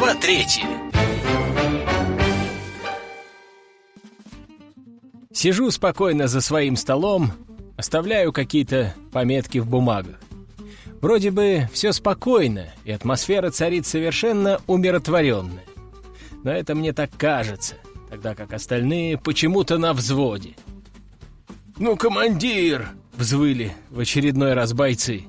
Глава третья. Сижу спокойно за своим столом, оставляю какие-то пометки в бумагах. Вроде бы все спокойно, и атмосфера царит совершенно умиротворенная. Но это мне так кажется, тогда как остальные почему-то на взводе. «Ну, командир!» — взвыли в очередной раз бойцы.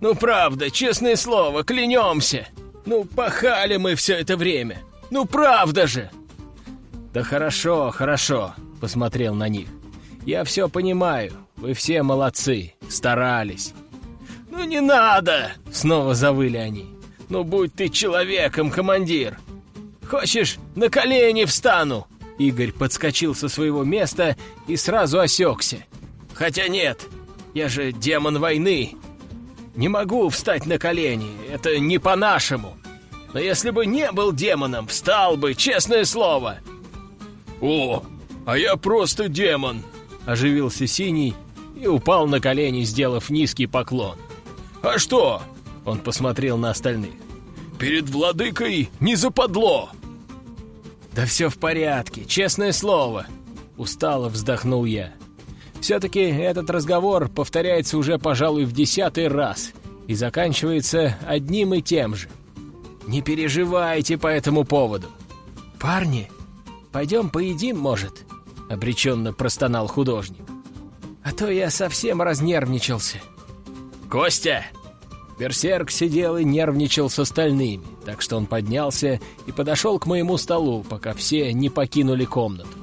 «Ну, правда, честное слово, клянемся! Ну, пахали мы все это время! Ну, правда же!» «Да хорошо, хорошо», — посмотрел на них. «Я все понимаю, вы все молодцы, старались». «Ну не надо!» — снова завыли они. «Ну будь ты человеком, командир! Хочешь, на колени встану?» Игорь подскочил со своего места и сразу осекся. «Хотя нет, я же демон войны. Не могу встать на колени, это не по-нашему. Но если бы не был демоном, встал бы, честное слово!» «О, а я просто демон!» — оживился Синий и упал на колени, сделав низкий поклон. «А что?» — он посмотрел на остальных. «Перед владыкой не западло!» «Да все в порядке, честное слово!» — устало вздохнул я. «Все-таки этот разговор повторяется уже, пожалуй, в десятый раз и заканчивается одним и тем же. Не переживайте по этому поводу. Парни, пойдем поедим, может?» — обреченно простонал художник. «А то я совсем разнервничался». «Костя!» Берсерк сидел и нервничал с остальными, так что он поднялся и подошел к моему столу, пока все не покинули комнату.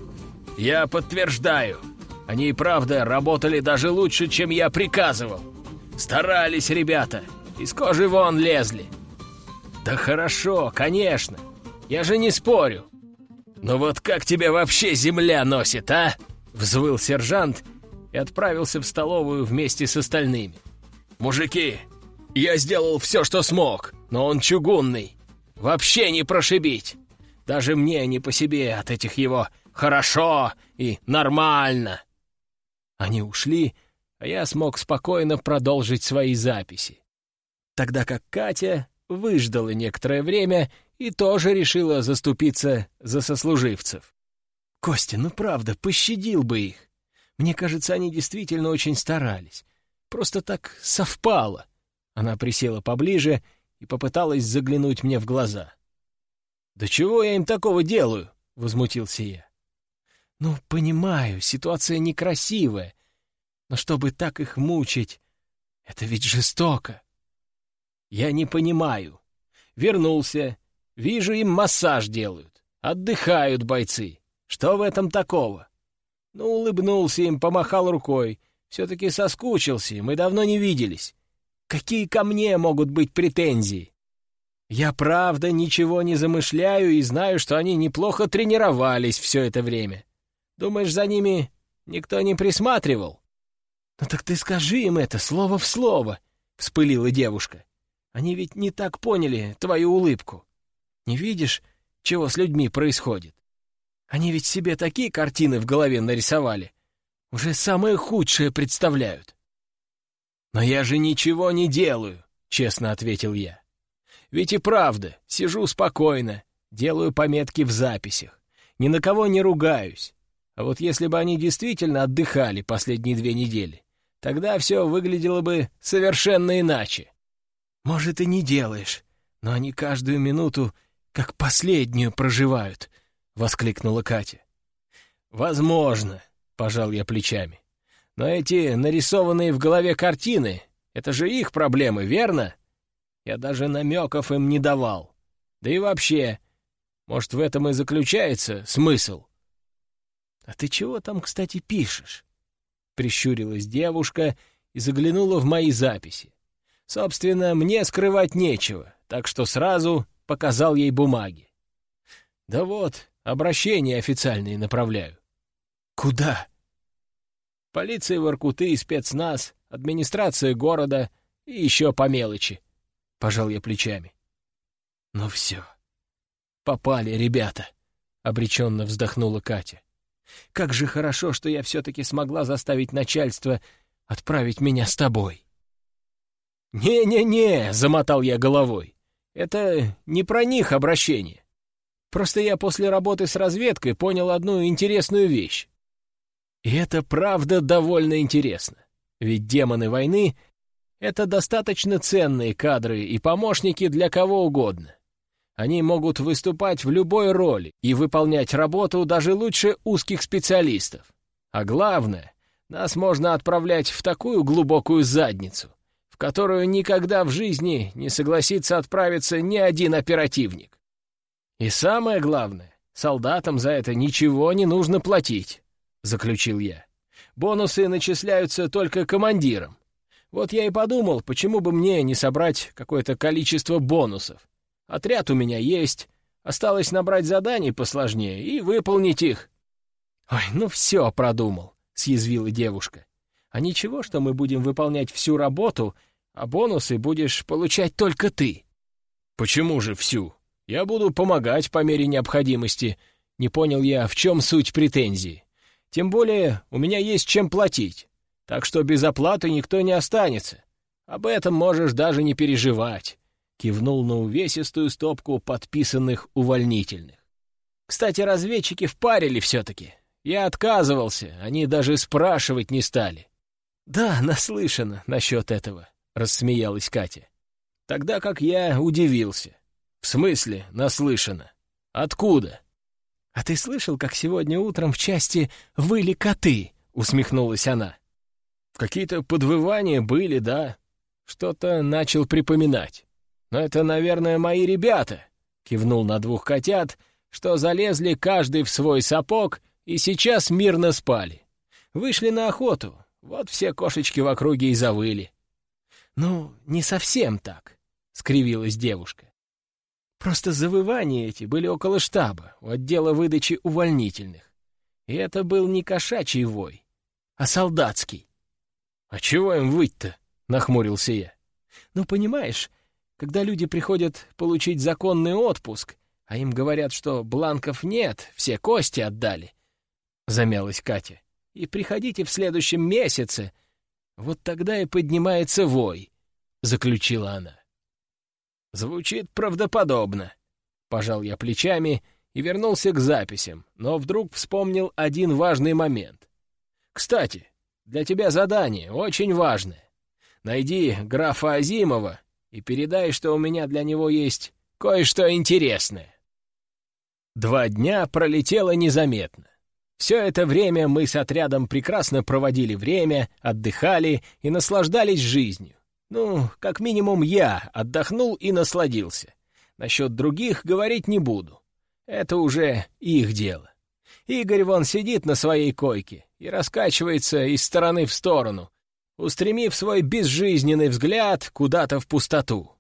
«Я подтверждаю, они и правда работали даже лучше, чем я приказывал. Старались ребята, из кожи вон лезли». «Да хорошо, конечно, я же не спорю. Но вот как тебя вообще земля носит, а?» — взвыл сержант и отправился в столовую вместе с остальными. «Мужики, я сделал все, что смог, но он чугунный. Вообще не прошибить. Даже мне не по себе от этих его «хорошо» и «нормально». Они ушли, а я смог спокойно продолжить свои записи. Тогда как Катя выждала некоторое время и тоже решила заступиться за сослуживцев. «Костя, ну правда, пощадил бы их. Мне кажется, они действительно очень старались. Просто так совпало». Она присела поближе и попыталась заглянуть мне в глаза. «Да чего я им такого делаю?» — возмутился я. «Ну, понимаю, ситуация некрасивая, но чтобы так их мучить, это ведь жестоко». «Я не понимаю. Вернулся. Вижу, им массаж делают. Отдыхают бойцы. Что в этом такого?» Ну, улыбнулся им, помахал рукой. Все-таки соскучился, мы давно не виделись. Какие ко мне могут быть претензии? Я, правда, ничего не замышляю и знаю, что они неплохо тренировались все это время. Думаешь, за ними никто не присматривал? «Ну так ты скажи им это слово в слово», — вспылила девушка. «Они ведь не так поняли твою улыбку. Не видишь, чего с людьми происходит? Они ведь себе такие картины в голове нарисовали. Уже самое худшее представляют». «Но я же ничего не делаю», — честно ответил я. «Ведь и правда, сижу спокойно, делаю пометки в записях, ни на кого не ругаюсь. А вот если бы они действительно отдыхали последние две недели, тогда все выглядело бы совершенно иначе. Может, и не делаешь, но они каждую минуту как последнюю проживают», — воскликнула Катя. «Возможно», — пожал я плечами. Но эти нарисованные в голове картины — это же их проблемы, верно? Я даже намеков им не давал. Да и вообще, может, в этом и заключается смысл? — А ты чего там, кстати, пишешь? — прищурилась девушка и заглянула в мои записи. Собственно, мне скрывать нечего, так что сразу показал ей бумаги. Да вот, обращения официальные направляю. — Куда? Полиция Воркуты спецназ, администрация города и еще по мелочи. Пожал я плечами. Ну все. Попали ребята, — обреченно вздохнула Катя. Как же хорошо, что я все-таки смогла заставить начальство отправить меня с тобой. «Не-не-не», — замотал я головой. Это не про них обращение. Просто я после работы с разведкой понял одну интересную вещь. И это правда довольно интересно. Ведь демоны войны — это достаточно ценные кадры и помощники для кого угодно. Они могут выступать в любой роли и выполнять работу даже лучше узких специалистов. А главное, нас можно отправлять в такую глубокую задницу, в которую никогда в жизни не согласится отправиться ни один оперативник. И самое главное, солдатам за это ничего не нужно платить, — заключил я. Бонусы начисляются только командирам. Вот я и подумал, почему бы мне не собрать какое-то количество бонусов. Отряд у меня есть, осталось набрать заданий посложнее и выполнить их. «Ой, ну все продумал», — съязвила девушка. «А ничего, что мы будем выполнять всю работу, а бонусы будешь получать только ты». «Почему же всю? Я буду помогать по мере необходимости». Не понял я, в чем суть претензии. Тем более у меня есть чем платить, так что без оплаты никто не останется. Об этом можешь даже не переживать кивнул на увесистую стопку подписанных увольнительных. «Кстати, разведчики впарили все-таки. Я отказывался, они даже спрашивать не стали». «Да, наслышана насчет этого», — рассмеялась Катя. Тогда как я удивился. «В смысле наслышана? Откуда?» «А ты слышал, как сегодня утром в части выли коты?» — усмехнулась она. «Какие-то подвывания были, да. Что-то начал припоминать. «Но это, наверное, мои ребята», — кивнул на двух котят, что залезли каждый в свой сапог и сейчас мирно спали. Вышли на охоту, вот все кошечки в округе и завыли. «Ну, не совсем так», — скривилась девушка. «Просто завывания эти были около штаба, у отдела выдачи увольнительных. И это был не кошачий вой, а солдатский». «А чего им выть-то?» — нахмурился я. «Ну, понимаешь, когда люди приходят получить законный отпуск, а им говорят, что бланков нет, все кости отдали, — замялась Катя, — и приходите в следующем месяце, вот тогда и поднимается вой, — заключила она. Звучит правдоподобно. Пожал я плечами и вернулся к записям, но вдруг вспомнил один важный момент. Кстати, для тебя задание очень важное. Найди графа Азимова и передай, что у меня для него есть кое-что интересное». Два дня пролетело незаметно. Все это время мы с отрядом прекрасно проводили время, отдыхали и наслаждались жизнью. Ну, как минимум я отдохнул и насладился. Насчет других говорить не буду. Это уже их дело. Игорь вон сидит на своей койке и раскачивается из стороны в сторону, устремив свой безжизненный взгляд куда-то в пустоту.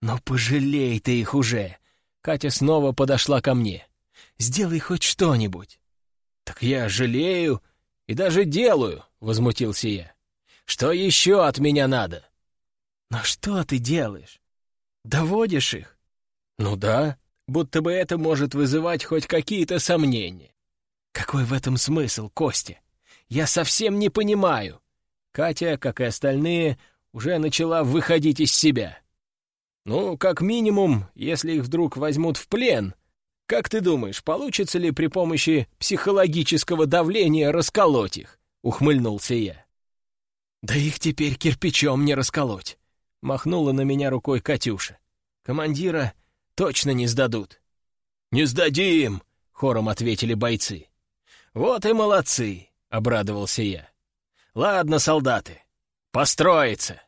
«Но пожалей ты их уже!» Катя снова подошла ко мне. «Сделай хоть что-нибудь». «Так я жалею и даже делаю», — возмутился я. «Что еще от меня надо?» «Но что ты делаешь? Доводишь их?» «Ну да, будто бы это может вызывать хоть какие-то сомнения». «Какой в этом смысл, Костя? Я совсем не понимаю. Катя, как и остальные, уже начала выходить из себя. Ну, как минимум, если их вдруг возьмут в плен, как ты думаешь, получится ли при помощи психологического давления расколоть их? Ухмыльнулся я. Да их теперь кирпичом не расколоть. Махнула на меня рукой Катюша. Командира точно не сдадут. Не сдадим, хором ответили бойцы. Вот и молодцы, обрадовался я. «Ладно, солдаты, построиться!»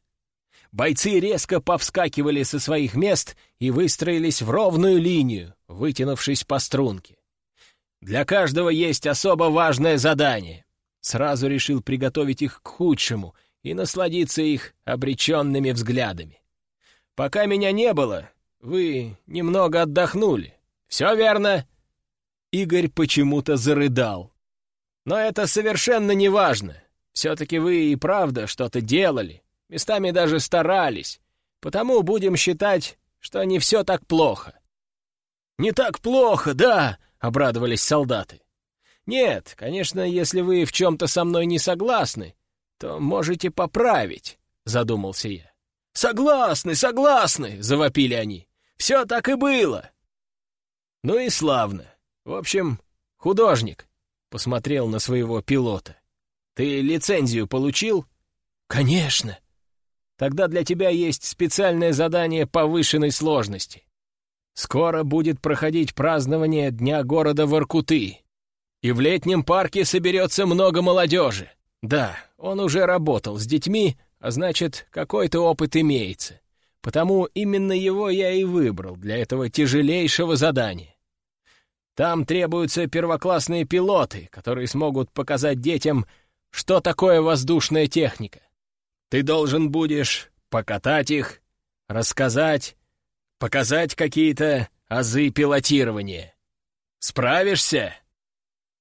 Бойцы резко повскакивали со своих мест и выстроились в ровную линию, вытянувшись по струнке. «Для каждого есть особо важное задание». Сразу решил приготовить их к худшему и насладиться их обреченными взглядами. «Пока меня не было, вы немного отдохнули. Все верно?» Игорь почему-то зарыдал. «Но это совершенно не важно. Все-таки вы и правда что-то делали, местами даже старались, потому будем считать, что не все так плохо». «Не так плохо, да!» — обрадовались солдаты. «Нет, конечно, если вы в чем-то со мной не согласны, то можете поправить», — задумался я. «Согласны, согласны!» — завопили они. Все так и было!» «Ну и славно. В общем, художник», — посмотрел на своего пилота. «Ты лицензию получил?» «Конечно!» Тогда для тебя есть специальное задание повышенной сложности. Скоро будет проходить празднование Дня города Воркуты. И в летнем парке соберется много молодежи. Да, он уже работал с детьми, а значит, какой-то опыт имеется. Потому именно его я и выбрал для этого тяжелейшего задания. Там требуются первоклассные пилоты, которые смогут показать детям, что такое воздушная техника. Ты должен будешь покатать их, рассказать, показать какие-то азы пилотирования. Справишься?»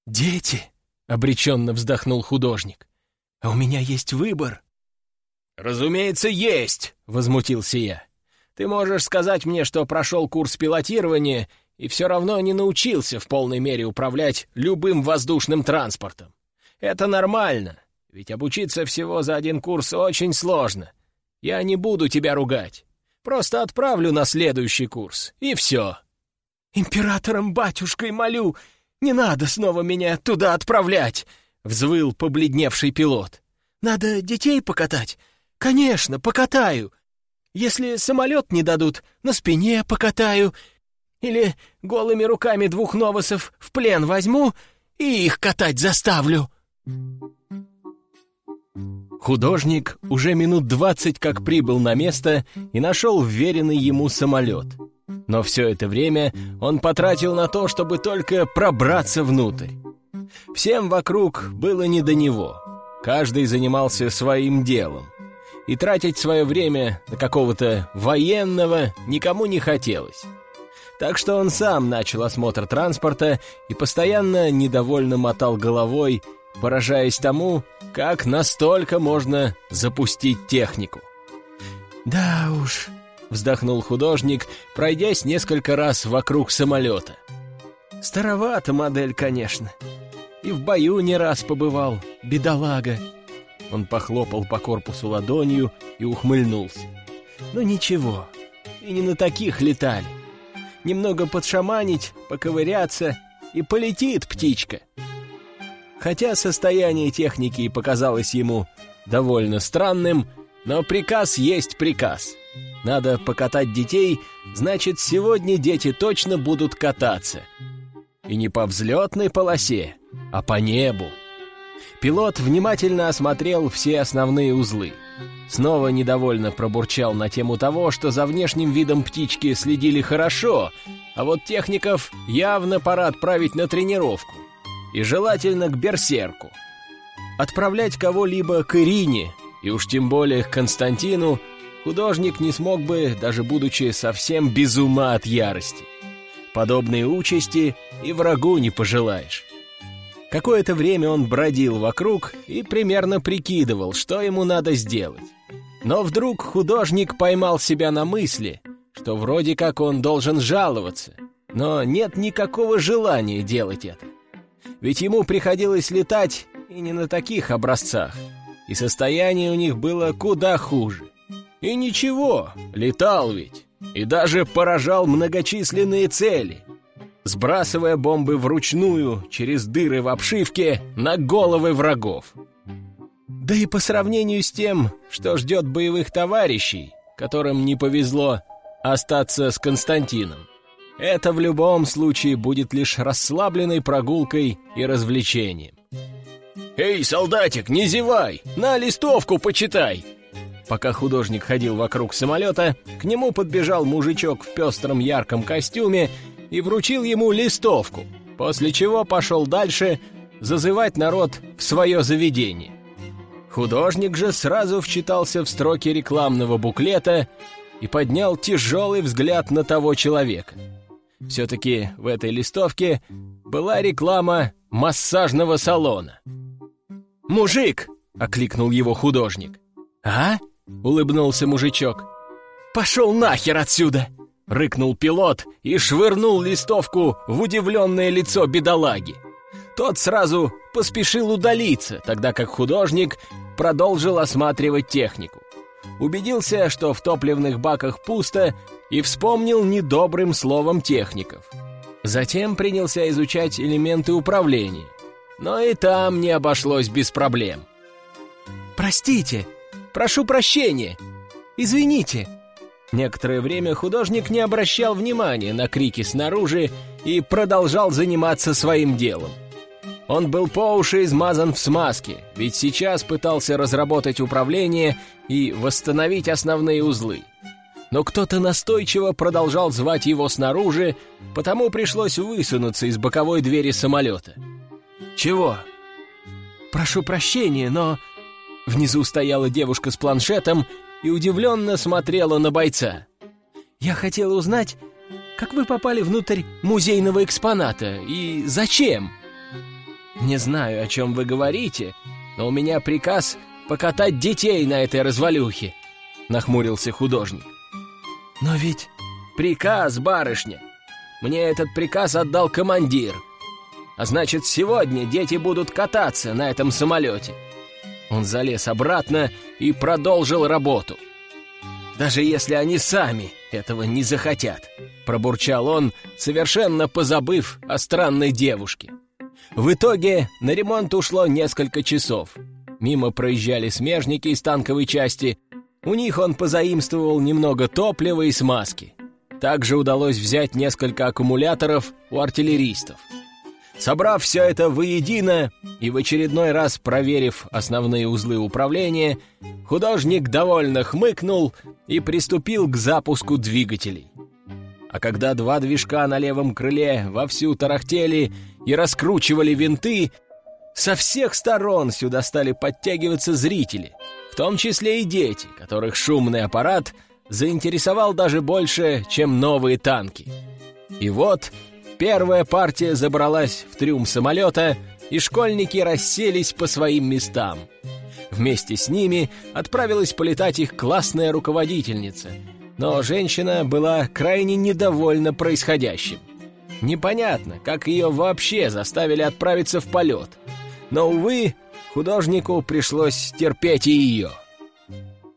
«Дети!» — обреченно вздохнул художник. «А у меня есть выбор». «Разумеется, есть!» — возмутился я. «Ты можешь сказать мне, что прошел курс пилотирования и все равно не научился в полной мере управлять любым воздушным транспортом. Это нормально, ведь обучиться всего за один курс очень сложно. Я не буду тебя ругать. Просто отправлю на следующий курс, и все. «Императором батюшкой молю, не надо снова меня туда отправлять!» — взвыл побледневший пилот. «Надо детей покатать? Конечно, покатаю. Если самолет не дадут, на спине покатаю. Или голыми руками двух новосов в плен возьму и их катать заставлю». Художник уже минут двадцать как прибыл на место и нашел вверенный ему самолет. Но все это время он потратил на то, чтобы только пробраться внутрь. Всем вокруг было не до него. Каждый занимался своим делом. И тратить свое время на какого-то военного никому не хотелось. Так что он сам начал осмотр транспорта и постоянно недовольно мотал головой поражаясь тому, как настолько можно запустить технику. «Да уж», — вздохнул художник, пройдясь несколько раз вокруг самолета. «Старовата модель, конечно. И в бою не раз побывал, бедолага». Он похлопал по корпусу ладонью и ухмыльнулся. «Ну ничего, и не на таких летали. Немного подшаманить, поковыряться, и полетит птичка». Хотя состояние техники показалось ему довольно странным, но приказ есть приказ. Надо покатать детей, значит, сегодня дети точно будут кататься. И не по взлетной полосе, а по небу. Пилот внимательно осмотрел все основные узлы. Снова недовольно пробурчал на тему того, что за внешним видом птички следили хорошо, а вот техников явно пора отправить на тренировку и желательно к берсерку. Отправлять кого-либо к Ирине, и уж тем более к Константину, художник не смог бы, даже будучи совсем без ума от ярости. Подобные участи и врагу не пожелаешь. Какое-то время он бродил вокруг и примерно прикидывал, что ему надо сделать. Но вдруг художник поймал себя на мысли, что вроде как он должен жаловаться, но нет никакого желания делать это. Ведь ему приходилось летать и не на таких образцах, и состояние у них было куда хуже. И ничего, летал ведь, и даже поражал многочисленные цели, сбрасывая бомбы вручную через дыры в обшивке на головы врагов. Да и по сравнению с тем, что ждет боевых товарищей, которым не повезло остаться с Константином, это в любом случае будет лишь расслабленной прогулкой и развлечением. «Эй, солдатик, не зевай! На листовку почитай!» Пока художник ходил вокруг самолета, к нему подбежал мужичок в пестром ярком костюме и вручил ему листовку, после чего пошел дальше зазывать народ в свое заведение. Художник же сразу вчитался в строки рекламного буклета и поднял тяжелый взгляд на того человека — все-таки в этой листовке была реклама массажного салона. «Мужик!» — окликнул его художник. «А?» — улыбнулся мужичок. «Пошел нахер отсюда!» — рыкнул пилот и швырнул листовку в удивленное лицо бедолаги. Тот сразу поспешил удалиться, тогда как художник продолжил осматривать технику. Убедился, что в топливных баках пусто, и вспомнил недобрым словом техников. Затем принялся изучать элементы управления, но и там не обошлось без проблем. «Простите! Прошу прощения! Извините!» Некоторое время художник не обращал внимания на крики снаружи и продолжал заниматься своим делом. Он был по уши измазан в смазке, ведь сейчас пытался разработать управление и восстановить основные узлы. Но кто-то настойчиво продолжал звать его снаружи, потому пришлось высунуться из боковой двери самолета. «Чего?» «Прошу прощения, но...» Внизу стояла девушка с планшетом и удивленно смотрела на бойца. «Я хотела узнать, как вы попали внутрь музейного экспоната и зачем?» «Не знаю, о чем вы говорите, но у меня приказ покатать детей на этой развалюхе», — нахмурился художник. «Но ведь приказ, барышня! Мне этот приказ отдал командир. А значит, сегодня дети будут кататься на этом самолете». Он залез обратно и продолжил работу. «Даже если они сами этого не захотят», — пробурчал он, совершенно позабыв о странной девушке. В итоге на ремонт ушло несколько часов. Мимо проезжали смежники из танковой части. У них он позаимствовал немного топлива и смазки. Также удалось взять несколько аккумуляторов у артиллеристов. Собрав все это воедино и в очередной раз проверив основные узлы управления, художник довольно хмыкнул и приступил к запуску двигателей. А когда два движка на левом крыле вовсю тарахтели и раскручивали винты, со всех сторон сюда стали подтягиваться зрители, в том числе и дети, которых шумный аппарат заинтересовал даже больше, чем новые танки. И вот первая партия забралась в трюм самолета, и школьники расселись по своим местам. Вместе с ними отправилась полетать их классная руководительница, но женщина была крайне недовольна происходящим. Непонятно, как ее вообще заставили отправиться в полет. Но, увы, художнику пришлось терпеть и ее.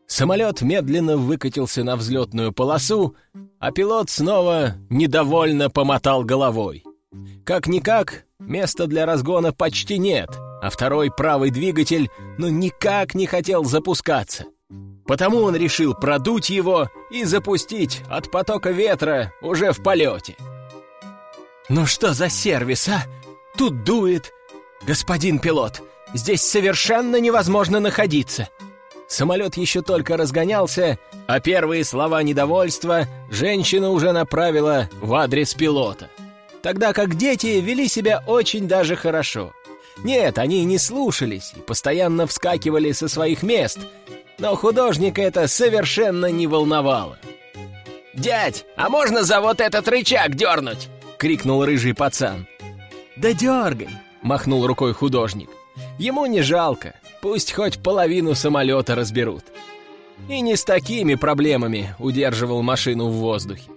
Самолет медленно выкатился на взлетную полосу, а пилот снова недовольно помотал головой. Как-никак, места для разгона почти нет, а второй правый двигатель ну никак не хотел запускаться. Потому он решил продуть его и запустить от потока ветра уже в полете. «Ну что за сервис, а? Тут дует!» «Господин пилот, здесь совершенно невозможно находиться!» Самолет еще только разгонялся, а первые слова недовольства женщина уже направила в адрес пилота. Тогда как дети вели себя очень даже хорошо. Нет, они не слушались и постоянно вскакивали со своих мест, но художника это совершенно не волновало. «Дядь, а можно за вот этот рычаг дернуть?» — крикнул рыжий пацан. «Да дергай!» — махнул рукой художник. «Ему не жалко, пусть хоть половину самолета разберут». И не с такими проблемами удерживал машину в воздухе.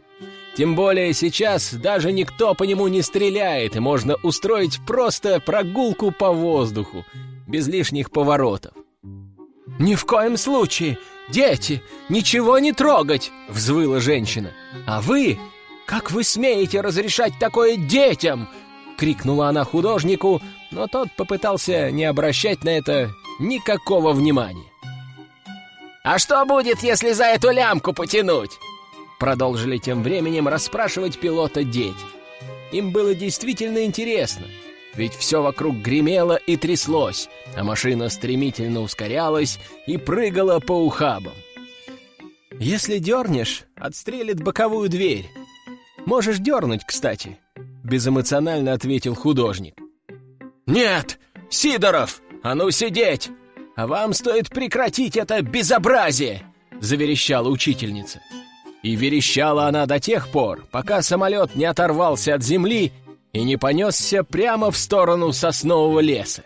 Тем более сейчас даже никто по нему не стреляет, и можно устроить просто прогулку по воздуху, без лишних поворотов. «Ни в коем случае! Дети! Ничего не трогать!» — взвыла женщина. «А вы «Как вы смеете разрешать такое детям?» — крикнула она художнику, но тот попытался не обращать на это никакого внимания. «А что будет, если за эту лямку потянуть?» Продолжили тем временем расспрашивать пилота дети. Им было действительно интересно, ведь все вокруг гремело и тряслось, а машина стремительно ускорялась и прыгала по ухабам. «Если дернешь, отстрелит боковую дверь», Можешь дернуть, кстати», — безэмоционально ответил художник. «Нет! Сидоров! А ну сидеть! А вам стоит прекратить это безобразие!» — заверещала учительница. И верещала она до тех пор, пока самолет не оторвался от земли и не понесся прямо в сторону соснового леса.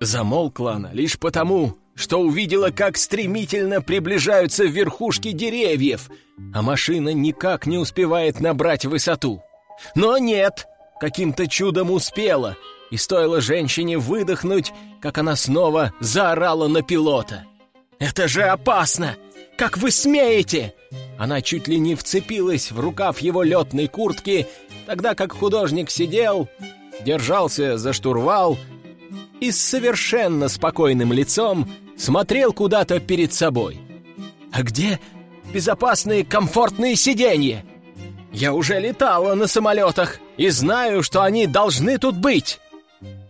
Замолкла она лишь потому, что увидела, как стремительно приближаются верхушки деревьев, а машина никак не успевает набрать высоту. Но нет, каким-то чудом успела, и стоило женщине выдохнуть, как она снова заорала на пилота. «Это же опасно! Как вы смеете?» она чуть ли не вцепилась в рукав его летной куртки, тогда как художник сидел, держался за штурвал и с совершенно спокойным лицом смотрел куда-то перед собой. «А где безопасные комфортные сиденья? Я уже летала на самолетах и знаю, что они должны тут быть!»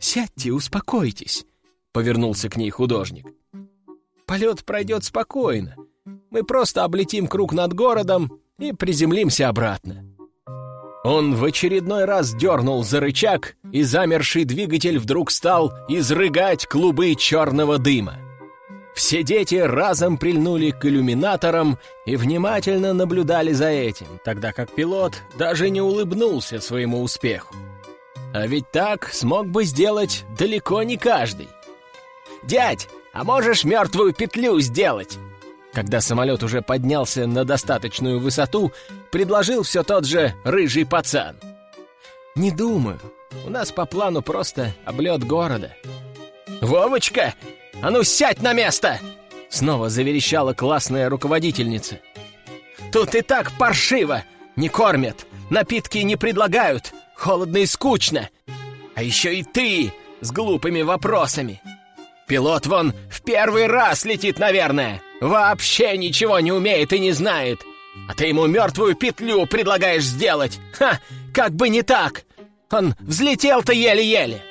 «Сядьте, успокойтесь», — повернулся к ней художник. «Полет пройдет спокойно. Мы просто облетим круг над городом и приземлимся обратно». Он в очередной раз дернул за рычаг, и замерший двигатель вдруг стал изрыгать клубы черного дыма. Все дети разом прильнули к иллюминаторам и внимательно наблюдали за этим, тогда как пилот даже не улыбнулся своему успеху. А ведь так смог бы сделать далеко не каждый. «Дядь, а можешь мертвую петлю сделать?» Когда самолет уже поднялся на достаточную высоту, предложил все тот же рыжий пацан. «Не думаю. У нас по плану просто облет города». «Вовочка, а ну сядь на место!» Снова заверещала классная руководительница. «Тут и так паршиво! Не кормят, напитки не предлагают, холодно и скучно. А еще и ты с глупыми вопросами. Пилот вон в первый раз летит, наверное. Вообще ничего не умеет и не знает. А ты ему мертвую петлю предлагаешь сделать. Ха, как бы не так. Он взлетел-то еле-еле.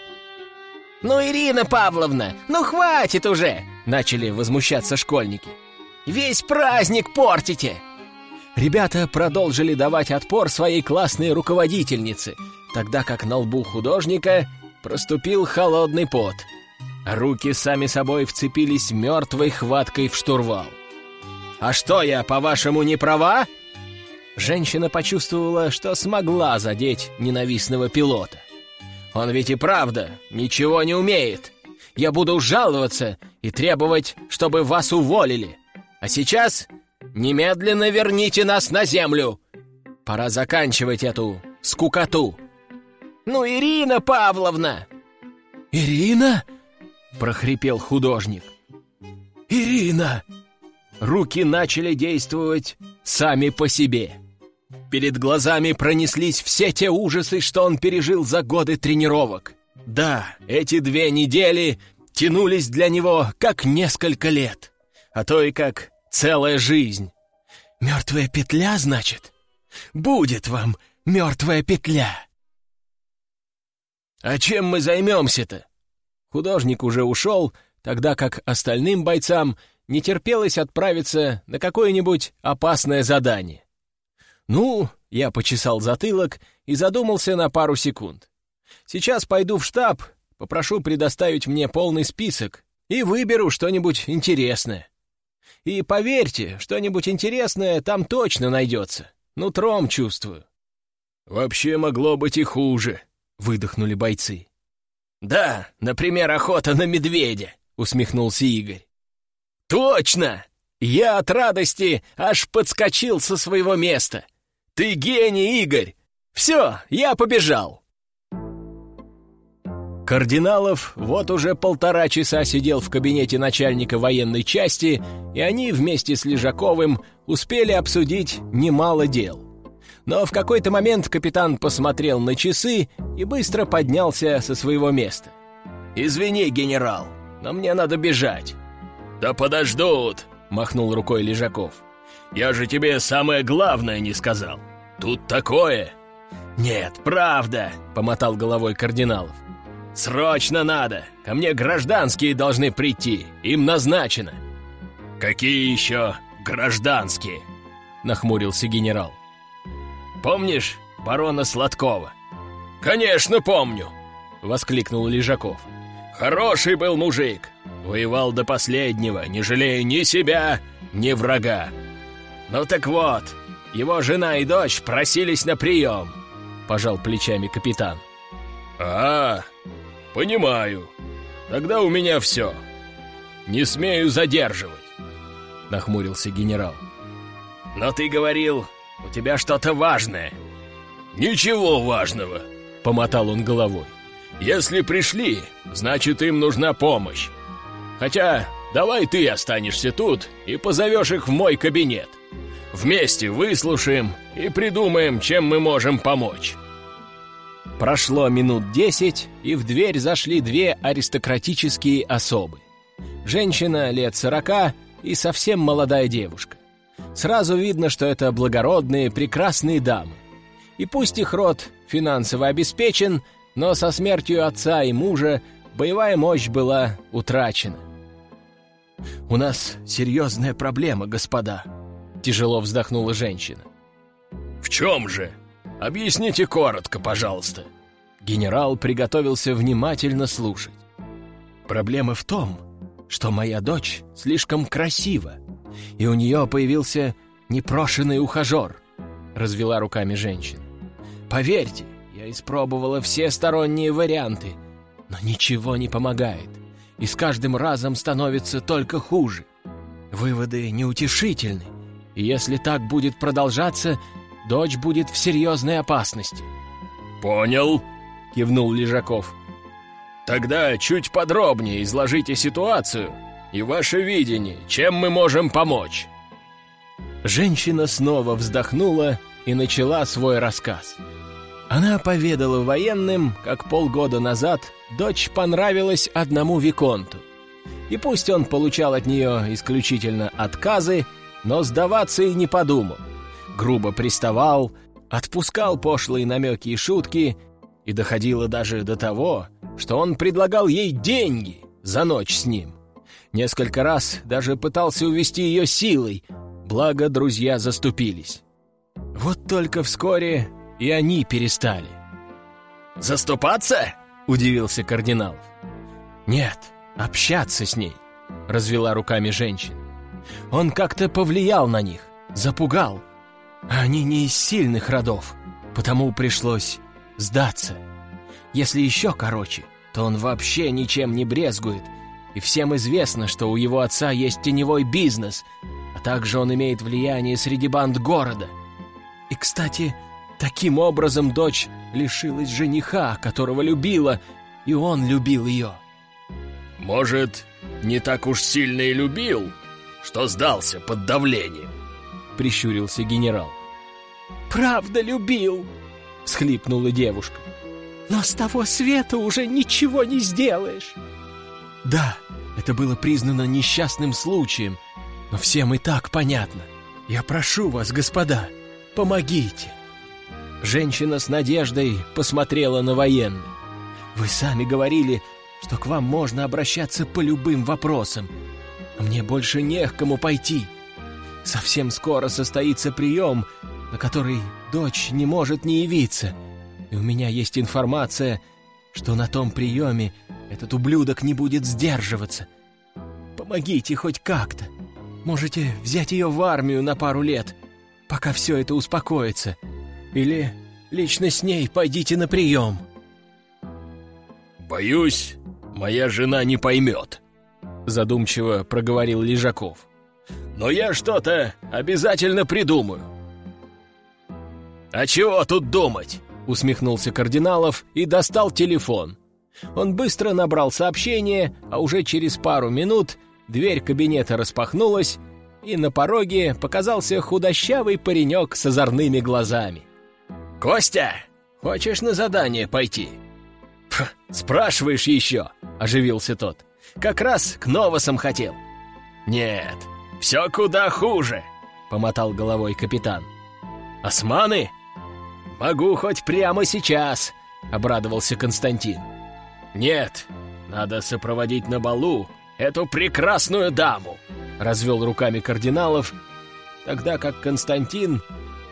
«Ну, Ирина Павловна, ну хватит уже!» Начали возмущаться школьники. «Весь праздник портите!» Ребята продолжили давать отпор своей классной руководительнице, тогда как на лбу художника проступил холодный пот — Руки сами собой вцепились мертвой хваткой в штурвал. «А что я, по-вашему, не права?» Женщина почувствовала, что смогла задеть ненавистного пилота. «Он ведь и правда ничего не умеет. Я буду жаловаться и требовать, чтобы вас уволили. А сейчас немедленно верните нас на землю. Пора заканчивать эту скукоту». «Ну, Ирина Павловна!» «Ирина?» — прохрипел художник. «Ирина!» Руки начали действовать сами по себе. Перед глазами пронеслись все те ужасы, что он пережил за годы тренировок. Да, эти две недели тянулись для него как несколько лет, а то и как целая жизнь. «Мертвая петля, значит? Будет вам мертвая петля!» «А чем мы займемся-то?» Художник уже ушел, тогда как остальным бойцам не терпелось отправиться на какое-нибудь опасное задание. «Ну...» — я почесал затылок и задумался на пару секунд. «Сейчас пойду в штаб, попрошу предоставить мне полный список и выберу что-нибудь интересное. И поверьте, что-нибудь интересное там точно найдется. Нутром чувствую». «Вообще могло быть и хуже», — выдохнули бойцы. «Да, например, охота на медведя», — усмехнулся Игорь. «Точно! Я от радости аж подскочил со своего места. Ты гений, Игорь! Все, я побежал!» Кардиналов вот уже полтора часа сидел в кабинете начальника военной части, и они вместе с Лежаковым успели обсудить немало дел. Но в какой-то момент капитан посмотрел на часы и быстро поднялся со своего места. «Извини, генерал, но мне надо бежать». «Да подождут!» — махнул рукой Лежаков. «Я же тебе самое главное не сказал. Тут такое!» «Нет, правда!» — помотал головой кардиналов. «Срочно надо! Ко мне гражданские должны прийти, им назначено!» «Какие еще гражданские?» — нахмурился генерал. Помнишь барона Сладкова?» «Конечно помню!» — воскликнул Лежаков. «Хороший был мужик. Воевал до последнего, не жалея ни себя, ни врага. Ну так вот, его жена и дочь просились на прием», — пожал плечами капитан. «А, понимаю. Тогда у меня все. Не смею задерживать», — нахмурился генерал. «Но ты говорил, у тебя что-то важное». «Ничего важного», — помотал он головой. «Если пришли, значит, им нужна помощь. Хотя давай ты останешься тут и позовешь их в мой кабинет. Вместе выслушаем и придумаем, чем мы можем помочь». Прошло минут десять, и в дверь зашли две аристократические особы. Женщина лет сорока и совсем молодая девушка. Сразу видно, что это благородные, прекрасные дамы. И пусть их род финансово обеспечен, но со смертью отца и мужа боевая мощь была утрачена. «У нас серьезная проблема, господа», — тяжело вздохнула женщина. «В чем же?» Объясните коротко, пожалуйста». Генерал приготовился внимательно слушать. «Проблема в том, что моя дочь слишком красива, и у нее появился непрошенный ухажер», — развела руками женщина. «Поверьте, я испробовала все сторонние варианты, но ничего не помогает, и с каждым разом становится только хуже. Выводы неутешительны, и если так будет продолжаться, дочь будет в серьезной опасности». «Понял», — кивнул Лежаков. «Тогда чуть подробнее изложите ситуацию и ваше видение, чем мы можем помочь». Женщина снова вздохнула и начала свой рассказ. Она поведала военным, как полгода назад дочь понравилась одному Виконту. И пусть он получал от нее исключительно отказы, но сдаваться и не подумал грубо приставал, отпускал пошлые намеки и шутки, и доходило даже до того, что он предлагал ей деньги за ночь с ним. Несколько раз даже пытался увести ее силой, благо друзья заступились. Вот только вскоре и они перестали. «Заступаться?» — удивился кардинал. «Нет, общаться с ней», — развела руками женщина. «Он как-то повлиял на них, запугал, они не из сильных родов, потому пришлось сдаться. Если еще короче, то он вообще ничем не брезгует, и всем известно, что у его отца есть теневой бизнес, а также он имеет влияние среди банд города. И, кстати, таким образом дочь лишилась жениха, которого любила, и он любил ее. «Может, не так уж сильно и любил, что сдался под давлением?» прищурился генерал. «Правда любил!» — схлипнула девушка. «Но с того света уже ничего не сделаешь!» «Да, это было признано несчастным случаем, но всем и так понятно. Я прошу вас, господа, помогите!» Женщина с надеждой посмотрела на военных. «Вы сами говорили, что к вам можно обращаться по любым вопросам, мне больше не к кому пойти!» Совсем скоро состоится прием, на который дочь не может не явиться. И у меня есть информация, что на том приеме этот ублюдок не будет сдерживаться. Помогите хоть как-то. Можете взять ее в армию на пару лет, пока все это успокоится. Или лично с ней пойдите на прием. «Боюсь, моя жена не поймет», — задумчиво проговорил Лежаков но я что-то обязательно придумаю». «А чего тут думать?» — усмехнулся Кардиналов и достал телефон. Он быстро набрал сообщение, а уже через пару минут дверь кабинета распахнулась, и на пороге показался худощавый паренек с озорными глазами. «Костя, хочешь на задание пойти?» «Спрашиваешь еще?» — оживился тот. «Как раз к новосам хотел». «Нет, «Все куда хуже», — помотал головой капитан. «Османы?» «Могу хоть прямо сейчас», — обрадовался Константин. «Нет, надо сопроводить на балу эту прекрасную даму», — развел руками кардиналов, тогда как Константин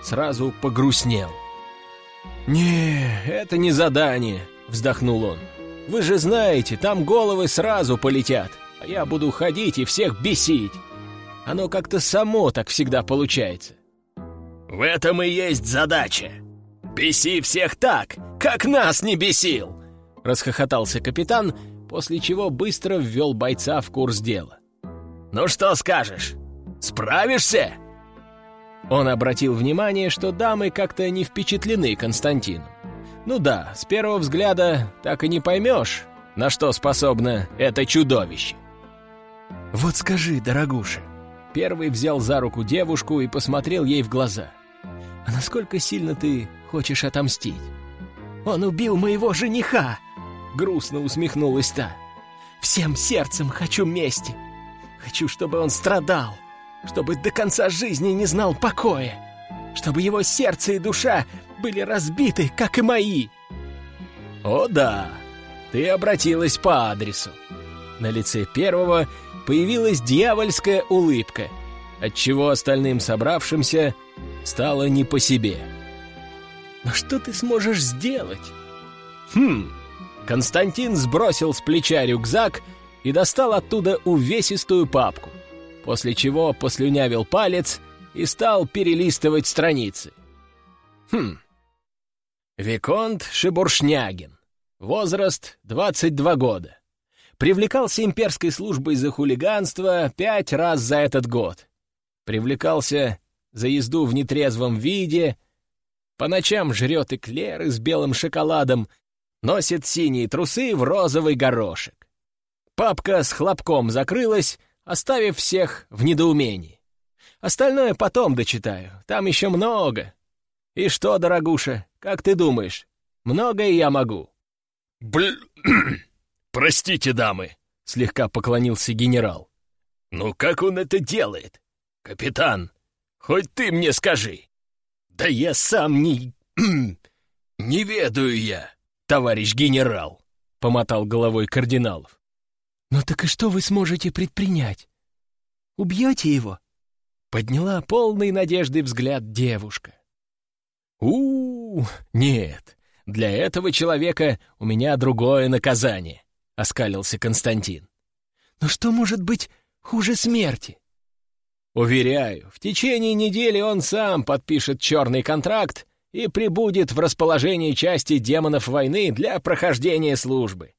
сразу погрустнел. «Не, это не задание», — вздохнул он. «Вы же знаете, там головы сразу полетят, а я буду ходить и всех бесить. Оно как-то само так всегда получается. В этом и есть задача. Беси всех так, как нас не бесил!» Расхохотался капитан, после чего быстро ввел бойца в курс дела. «Ну что скажешь? Справишься?» Он обратил внимание, что дамы как-то не впечатлены Константином. Ну да, с первого взгляда так и не поймешь, на что способно это чудовище. «Вот скажи, дорогуша, Первый взял за руку девушку и посмотрел ей в глаза. «А насколько сильно ты хочешь отомстить?» «Он убил моего жениха!» Грустно усмехнулась та. «Всем сердцем хочу мести. Хочу, чтобы он страдал, чтобы до конца жизни не знал покоя, чтобы его сердце и душа были разбиты, как и мои». «О да, ты обратилась по адресу». На лице первого появилась дьявольская улыбка, отчего остальным собравшимся стало не по себе. «Но что ты сможешь сделать?» «Хм...» Константин сбросил с плеча рюкзак и достал оттуда увесистую папку, после чего послюнявил палец и стал перелистывать страницы. «Хм...» Виконт Шибуршнягин. Возраст 22 года привлекался имперской службой за хулиганство пять раз за этот год. Привлекался за езду в нетрезвом виде, по ночам жрет эклеры с белым шоколадом, носит синие трусы в розовый горошек. Папка с хлопком закрылась, оставив всех в недоумении. Остальное потом дочитаю, там еще много. И что, дорогуша, как ты думаешь, многое я могу? Бл... «Простите, дамы», — слегка поклонился генерал. «Ну как он это делает? Капитан, хоть ты мне скажи». «Да я сам не... не ведаю я, товарищ генерал», — помотал головой кардиналов. «Ну так и что вы сможете предпринять? Убьете его?» Подняла полный надежды взгляд девушка. У, -у, нет, для этого человека у меня другое наказание. — оскалился Константин. «Но что может быть хуже смерти?» «Уверяю, в течение недели он сам подпишет черный контракт и прибудет в расположении части демонов войны для прохождения службы.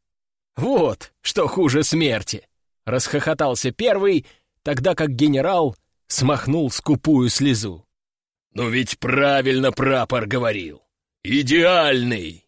Вот что хуже смерти!» — расхохотался первый, тогда как генерал смахнул скупую слезу. «Ну ведь правильно прапор говорил! Идеальный!»